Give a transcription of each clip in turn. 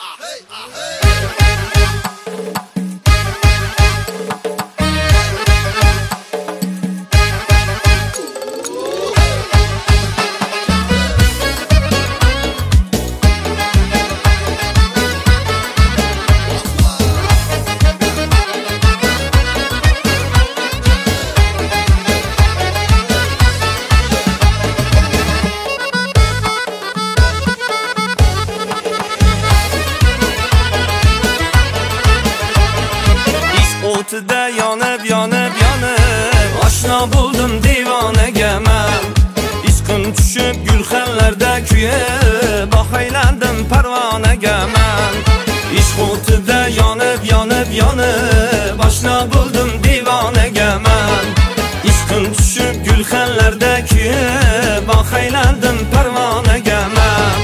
Ah, hey, ah, hey. O'tida yonib yonib yonib. Oshno bo'ldim devonaga man. Ishqim tushib gulxanlarda kuyib ohaylandim parvonaga man. Ishq o'tida yonib yonib yonib. Oshno bo'ldim devonaga man. Ishqim tushib gulxanlarda kuyib ohaylandim parvonaga man.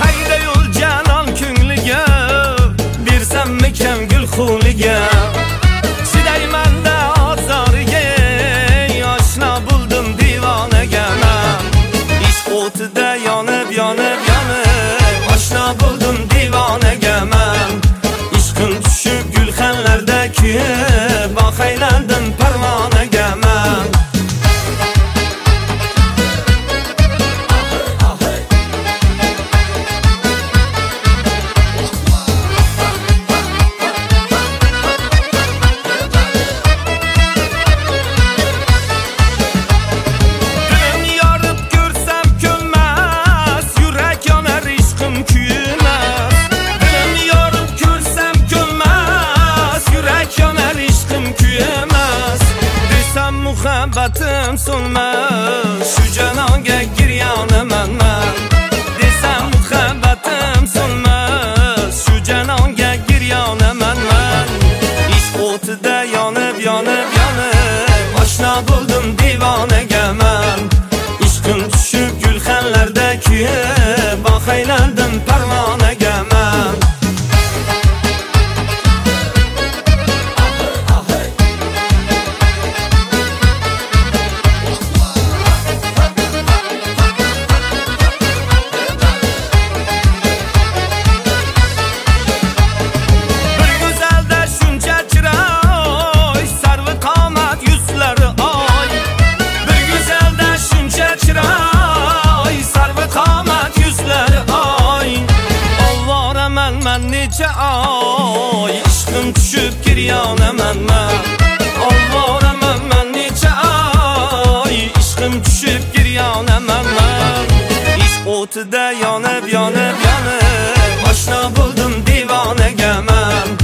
Qayda yo'l janon ko'ngliga bersammikan gul muhabbatim so'nmas shu janonga giryonaman man desam muhabbatim so'nmas shu janonga giryonaman man ishq o'tida yonib yonib yonib oshno bo'ldim devonaga man ishqim tushib gulxanlarda kuyib ohaylandim parvonaga man gece ay ishqim tushib kiryonamanma ovoraman man necha ay ishqim tushib kiryonamanma ish o'tida yonib yonib yonib oshno bo'ldim divonaga man